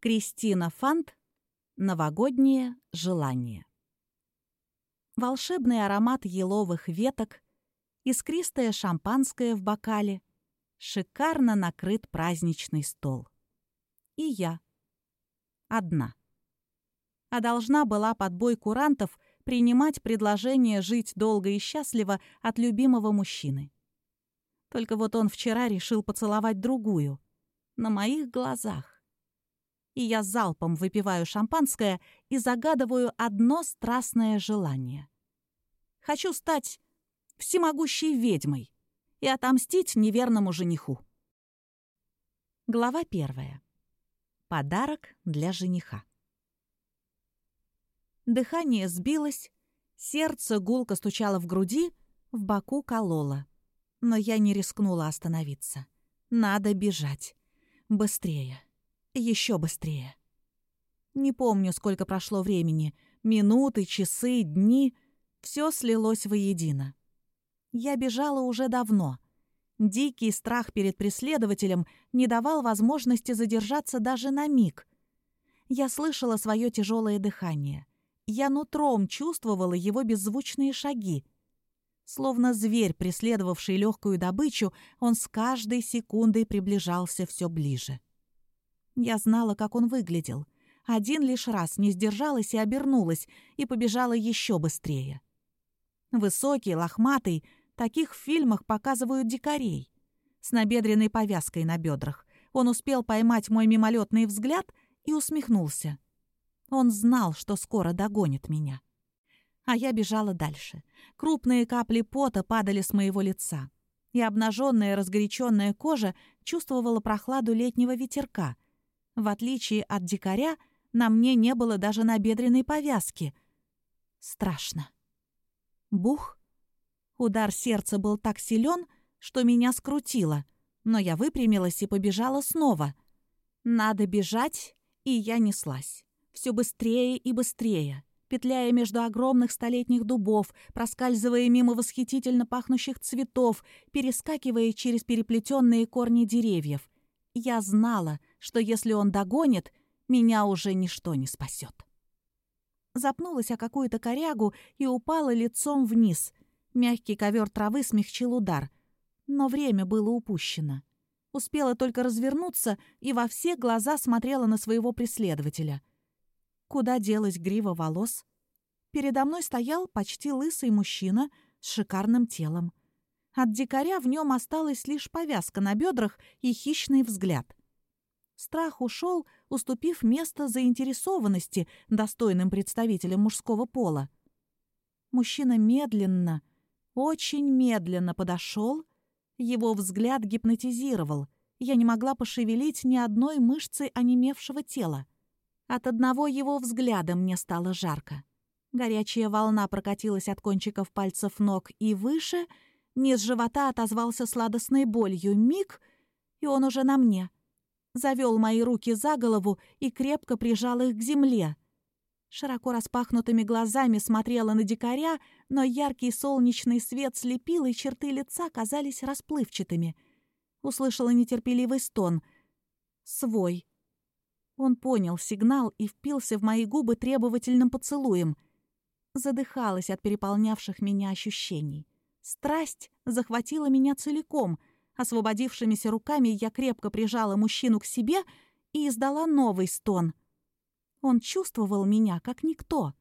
Кристина Фант «Новогоднее желание». Волшебный аромат еловых веток, искристое шампанское в бокале, шикарно накрыт праздничный стол. И я. Одна. А должна была под бой курантов принимать предложение жить долго и счастливо от любимого мужчины. Только вот он вчера решил поцеловать другую. На моих глазах. И я залпом выпиваю шампанское и загадываю одно страстное желание. Хочу стать всемогущей ведьмой и отомстить неверному жениху. Глава первая. Подарок для жениха. Дыхание сбилось, сердце гулко стучало в груди, в боку кололо. Но я не рискнула остановиться. Надо бежать. Быстрее. Еще быстрее. Не помню, сколько прошло времени. Минуты, часы, дни. Все слилось воедино. Я бежала уже давно. Дикий страх перед преследователем не давал возможности задержаться даже на миг. Я слышала свое тяжелое дыхание. Я нутром чувствовала его беззвучные шаги. Словно зверь, преследовавший легкую добычу, он с каждой секундой приближался все ближе. Я знала, как он выглядел. Один лишь раз не сдержалась и обернулась, и побежала еще быстрее. Высокий, лохматый, таких в фильмах показывают дикарей. С набедренной повязкой на бедрах. Он успел поймать мой мимолетный взгляд и усмехнулся. Он знал, что скоро догонит меня. А я бежала дальше. Крупные капли пота падали с моего лица. И обнаженная разгоряченная кожа чувствовала прохладу летнего ветерка. В отличие от дикаря, на мне не было даже набедренной повязки. Страшно. Бух. Удар сердца был так силен, что меня скрутило, но я выпрямилась и побежала снова. Надо бежать, и я неслась все быстрее и быстрее, петляя между огромных столетних дубов, проскальзывая мимо восхитительно пахнущих цветов, перескакивая через переплетенные корни деревьев. Я знала, что если он догонит, меня уже ничто не спасет. Запнулась о какую-то корягу и упала лицом вниз. Мягкий ковер травы смягчил удар. Но время было упущено. Успела только развернуться и во все глаза смотрела на своего преследователя. Куда делась грива волос? Передо мной стоял почти лысый мужчина с шикарным телом. От дикаря в нем осталась лишь повязка на бедрах и хищный взгляд. Страх ушел, уступив место заинтересованности достойным представителям мужского пола. Мужчина медленно, очень медленно подошел. Его взгляд гипнотизировал. Я не могла пошевелить ни одной мышцы онемевшего тела. От одного его взгляда мне стало жарко. Горячая волна прокатилась от кончиков пальцев ног и выше, низ живота отозвался сладостной болью. Миг, и он уже на мне. Завел мои руки за голову и крепко прижал их к земле. Широко распахнутыми глазами смотрела на дикаря, но яркий солнечный свет слепил, и черты лица казались расплывчатыми. Услышала нетерпеливый стон. «Свой». Он понял сигнал и впился в мои губы требовательным поцелуем. Задыхалась от переполнявших меня ощущений. Страсть захватила меня целиком. Освободившимися руками я крепко прижала мужчину к себе и издала новый стон. Он чувствовал меня, как никто.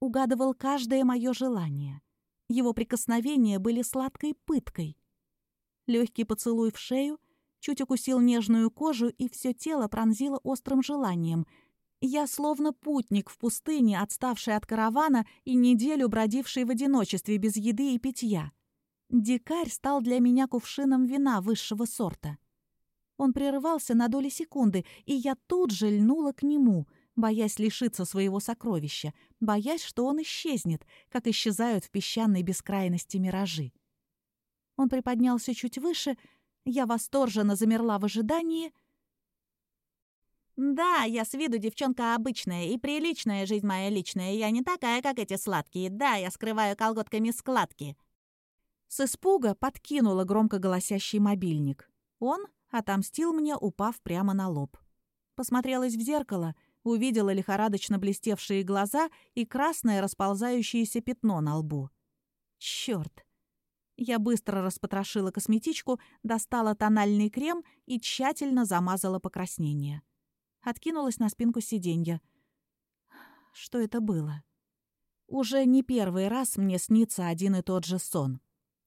Угадывал каждое мое желание. Его прикосновения были сладкой пыткой. Легкий поцелуй в шею — чуть укусил нежную кожу, и все тело пронзило острым желанием. Я словно путник в пустыне, отставший от каравана и неделю бродивший в одиночестве без еды и питья. Дикарь стал для меня кувшином вина высшего сорта. Он прерывался на доли секунды, и я тут же льнула к нему, боясь лишиться своего сокровища, боясь, что он исчезнет, как исчезают в песчаной бескрайности миражи. Он приподнялся чуть выше — я восторженно замерла в ожидании. «Да, я с виду девчонка обычная и приличная жизнь моя личная. Я не такая, как эти сладкие. Да, я скрываю колготками складки». С испуга подкинула громко голосящий мобильник. Он отомстил мне, упав прямо на лоб. Посмотрелась в зеркало, увидела лихорадочно блестевшие глаза и красное расползающееся пятно на лбу. Чёрт! Я быстро распотрошила косметичку, достала тональный крем и тщательно замазала покраснение. Откинулась на спинку сиденья. Что это было? Уже не первый раз мне снится один и тот же сон.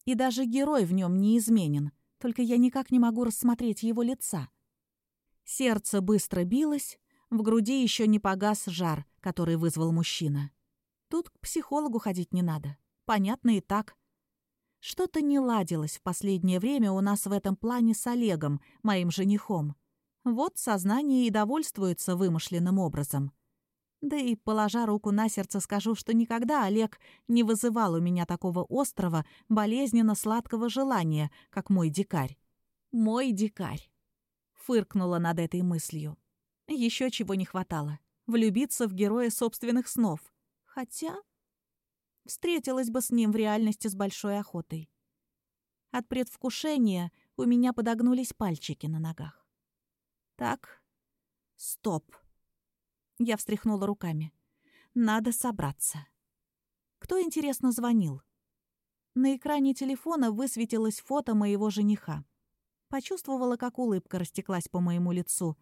И даже герой в нем не изменен, только я никак не могу рассмотреть его лица. Сердце быстро билось, в груди еще не погас жар, который вызвал мужчина. Тут к психологу ходить не надо. Понятно и так. Что-то не ладилось в последнее время у нас в этом плане с Олегом, моим женихом. Вот сознание и довольствуется вымышленным образом. Да и, положа руку на сердце, скажу, что никогда Олег не вызывал у меня такого острого, болезненно-сладкого желания, как мой дикарь. Мой дикарь. Фыркнула над этой мыслью. Еще чего не хватало. Влюбиться в героя собственных снов. Хотя встретилась бы с ним в реальности с большой охотой. От предвкушения у меня подогнулись пальчики на ногах. Так, стоп. Я встряхнула руками. Надо собраться. Кто, интересно, звонил? На экране телефона высветилось фото моего жениха. Почувствовала, как улыбка растеклась по моему лицу.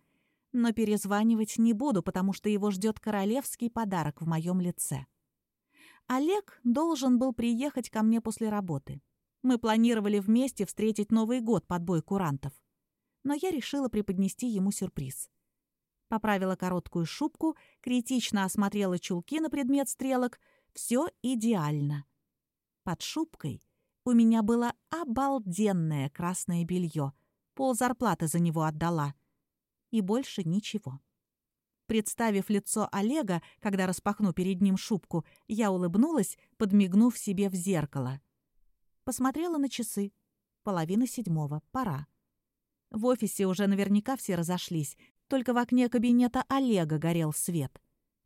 Но перезванивать не буду, потому что его ждет королевский подарок в моем лице. Олег должен был приехать ко мне после работы. Мы планировали вместе встретить Новый год под бой курантов. Но я решила преподнести ему сюрприз. Поправила короткую шубку, критично осмотрела чулки на предмет стрелок. Все идеально. Под шубкой у меня было обалденное красное белье. Пол зарплаты за него отдала. И больше ничего. Представив лицо Олега, когда распахну перед ним шубку, я улыбнулась, подмигнув себе в зеркало. Посмотрела на часы. Половина седьмого. Пора. В офисе уже наверняка все разошлись. Только в окне кабинета Олега горел свет.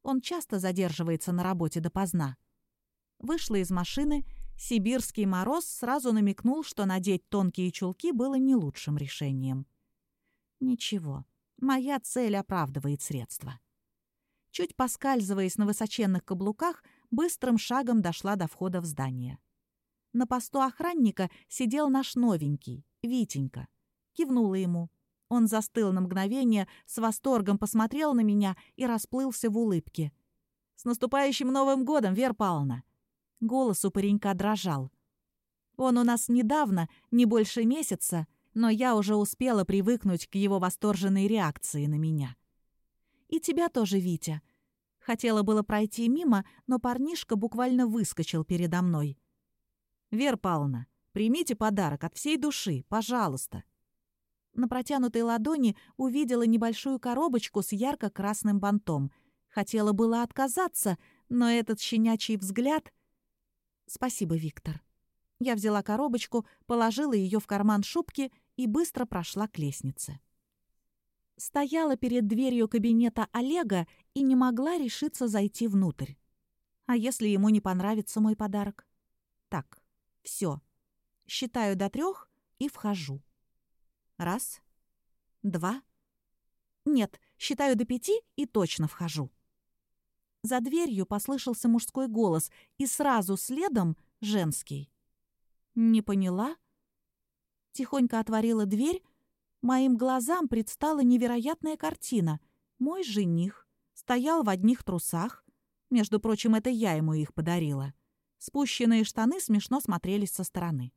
Он часто задерживается на работе допоздна. Вышла из машины. Сибирский мороз сразу намекнул, что надеть тонкие чулки было не лучшим решением. Ничего. Моя цель оправдывает средства. Чуть поскальзываясь на высоченных каблуках, быстрым шагом дошла до входа в здание. На посту охранника сидел наш новенький, Витенька. Кивнула ему. Он застыл на мгновение, с восторгом посмотрел на меня и расплылся в улыбке. «С наступающим Новым годом, Вер Павловна!» Голос у паренька дрожал. «Он у нас недавно, не больше месяца, но я уже успела привыкнуть к его восторженной реакции на меня. «И тебя тоже, Витя». Хотела было пройти мимо, но парнишка буквально выскочил передо мной. «Вер Павловна, примите подарок от всей души, пожалуйста». На протянутой ладони увидела небольшую коробочку с ярко-красным бантом. Хотела было отказаться, но этот щенячий взгляд... «Спасибо, Виктор». Я взяла коробочку, положила ее в карман шубки и быстро прошла к лестнице. Стояла перед дверью кабинета Олега и не могла решиться зайти внутрь. А если ему не понравится мой подарок? Так, все. Считаю до трех и вхожу. Раз, два. Нет, считаю до пяти и точно вхожу. За дверью послышался мужской голос, и сразу следом женский. Не поняла? Тихонько отворила дверь. Моим глазам предстала невероятная картина. Мой жених стоял в одних трусах. Между прочим, это я ему их подарила. Спущенные штаны смешно смотрелись со стороны.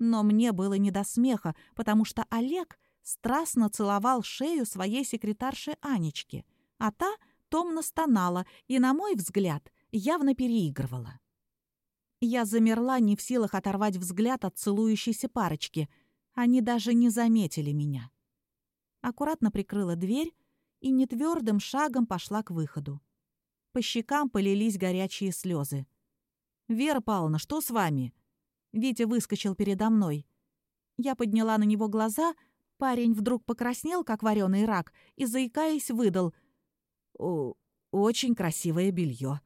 Но мне было не до смеха, потому что Олег страстно целовал шею своей секретарши Анечки, а та томно стонала и, на мой взгляд, явно переигрывала. Я замерла, не в силах оторвать взгляд от целующейся парочки. Они даже не заметили меня. Аккуратно прикрыла дверь и нетвердым шагом пошла к выходу. По щекам полились горячие слезы. «Вера Павловна, что с вами?» Витя выскочил передо мной. Я подняла на него глаза, парень вдруг покраснел, как вареный рак, и, заикаясь, выдал. «О, очень красивое белье.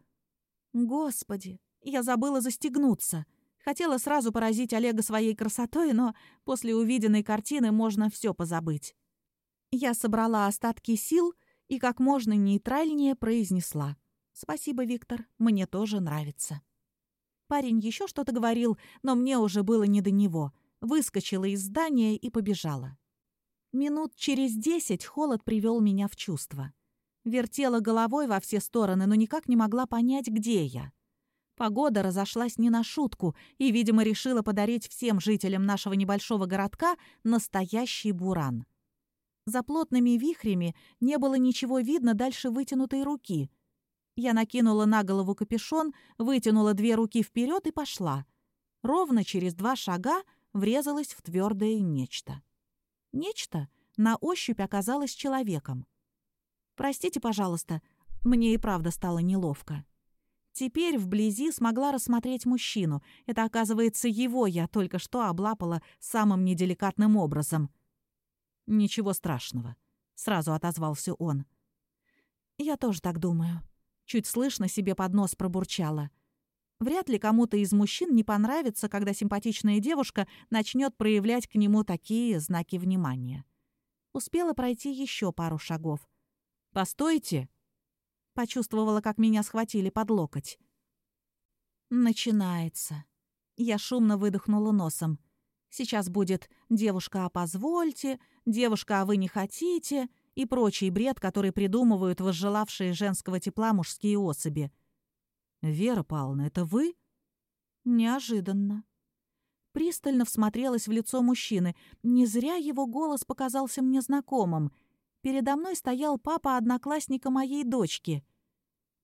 «Господи, я забыла застегнуться. Хотела сразу поразить Олега своей красотой, но после увиденной картины можно все позабыть. Я собрала остатки сил и как можно нейтральнее произнесла. «Спасибо, Виктор, мне тоже нравится». Парень еще что-то говорил, но мне уже было не до него. Выскочила из здания и побежала. Минут через десять холод привел меня в чувство. Вертела головой во все стороны, но никак не могла понять, где я. Погода разошлась не на шутку и, видимо, решила подарить всем жителям нашего небольшого городка настоящий буран. За плотными вихрями не было ничего видно дальше вытянутой руки. Я накинула на голову капюшон, вытянула две руки вперед и пошла. Ровно через два шага врезалась в твердое нечто. Нечто на ощупь оказалось человеком. «Простите, пожалуйста, мне и правда стало неловко». Теперь вблизи смогла рассмотреть мужчину. Это, оказывается, его я только что облапала самым неделикатным образом. «Ничего страшного», — сразу отозвался он. «Я тоже так думаю». Чуть слышно себе под нос пробурчала. Вряд ли кому-то из мужчин не понравится, когда симпатичная девушка начнет проявлять к нему такие знаки внимания. Успела пройти еще пару шагов. «Постойте!» Почувствовала, как меня схватили под локоть. Начинается. Я шумно выдохнула носом. Сейчас будет «девушка, а позвольте», «девушка, а вы не хотите» и прочий бред, который придумывают возжелавшие женского тепла мужские особи. «Вера Павловна, это вы?» Неожиданно. Пристально всмотрелась в лицо мужчины. Не зря его голос показался мне знакомым — Передо мной стоял папа одноклассника моей дочки.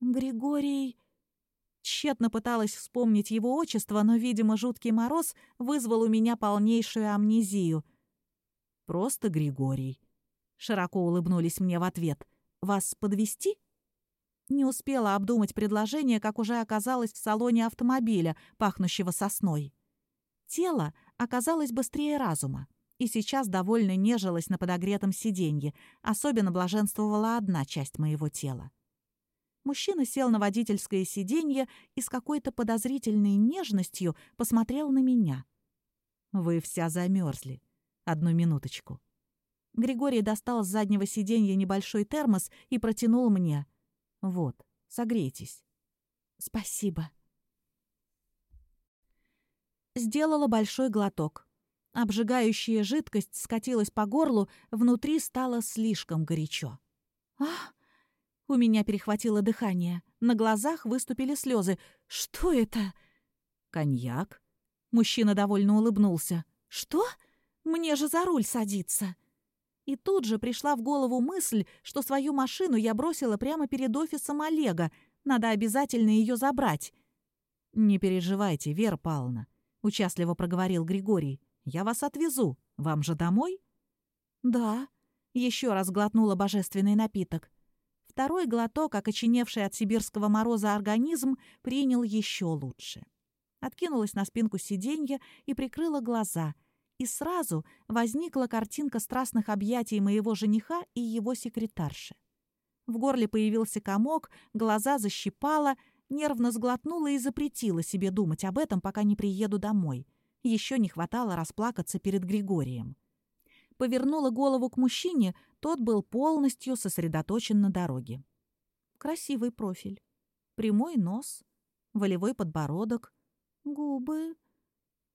Григорий... Тщетно пыталась вспомнить его отчество, но, видимо, жуткий мороз вызвал у меня полнейшую амнезию. «Просто Григорий». Широко улыбнулись мне в ответ. «Вас подвести? Не успела обдумать предложение, как уже оказалась в салоне автомобиля, пахнущего сосной. Тело оказалось быстрее разума и сейчас довольно нежилась на подогретом сиденье, особенно блаженствовала одна часть моего тела. Мужчина сел на водительское сиденье и с какой-то подозрительной нежностью посмотрел на меня. «Вы вся замерзли. Одну минуточку». Григорий достал с заднего сиденья небольшой термос и протянул мне. «Вот, согрейтесь». «Спасибо». Сделала большой глоток. Обжигающая жидкость скатилась по горлу, внутри стало слишком горячо. «Ах!» У меня перехватило дыхание. На глазах выступили слезы. «Что это?» «Коньяк?» Мужчина довольно улыбнулся. «Что? Мне же за руль садиться!» И тут же пришла в голову мысль, что свою машину я бросила прямо перед офисом Олега. Надо обязательно ее забрать. «Не переживайте, Вера Павловна», — участливо проговорил Григорий. Я вас отвезу. Вам же домой?» «Да», — еще раз глотнула божественный напиток. Второй глоток, окоченевший от сибирского мороза организм, принял еще лучше. Откинулась на спинку сиденья и прикрыла глаза. И сразу возникла картинка страстных объятий моего жениха и его секретарши. В горле появился комок, глаза защипала, нервно сглотнула и запретила себе думать об этом, пока не приеду домой — еще не хватало расплакаться перед Григорием. Повернула голову к мужчине, тот был полностью сосредоточен на дороге. Красивый профиль. Прямой нос, волевой подбородок, губы.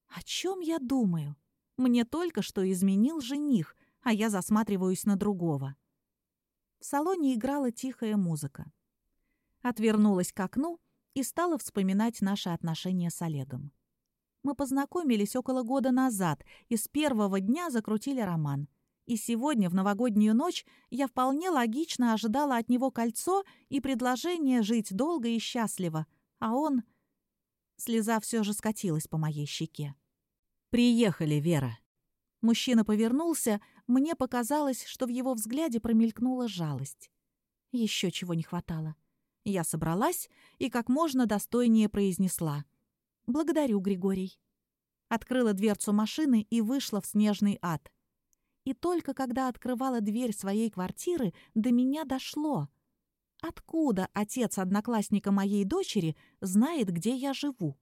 О чем я думаю? Мне только что изменил жених, а я засматриваюсь на другого. В салоне играла тихая музыка. Отвернулась к окну и стала вспоминать наши отношения с Олегом. Мы познакомились около года назад и с первого дня закрутили роман. И сегодня, в новогоднюю ночь, я вполне логично ожидала от него кольцо и предложение жить долго и счастливо. А он... Слеза все же скатилась по моей щеке. «Приехали, Вера». Мужчина повернулся, мне показалось, что в его взгляде промелькнула жалость. Еще чего не хватало. Я собралась и как можно достойнее произнесла — «Благодарю, Григорий». Открыла дверцу машины и вышла в снежный ад. И только когда открывала дверь своей квартиры, до меня дошло. Откуда отец одноклассника моей дочери знает, где я живу?